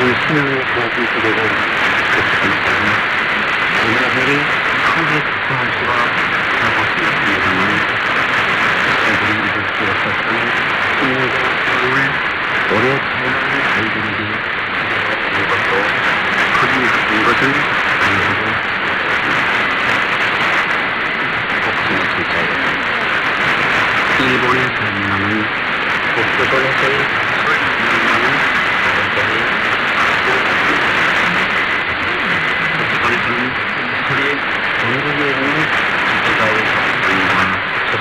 신앙을 도와준 기대가 있습니다. 오늘날이 크게 작동할 수가 있다고 생각합니다만, 저들이 이룰 수 없었던 신앙과 사랑을 오래 사랑을 발견하기 기대가 되는 것도 그리 큰 것은 아니라고 복수의 진짜입니다. 일본의 사람이라면 복수선에서의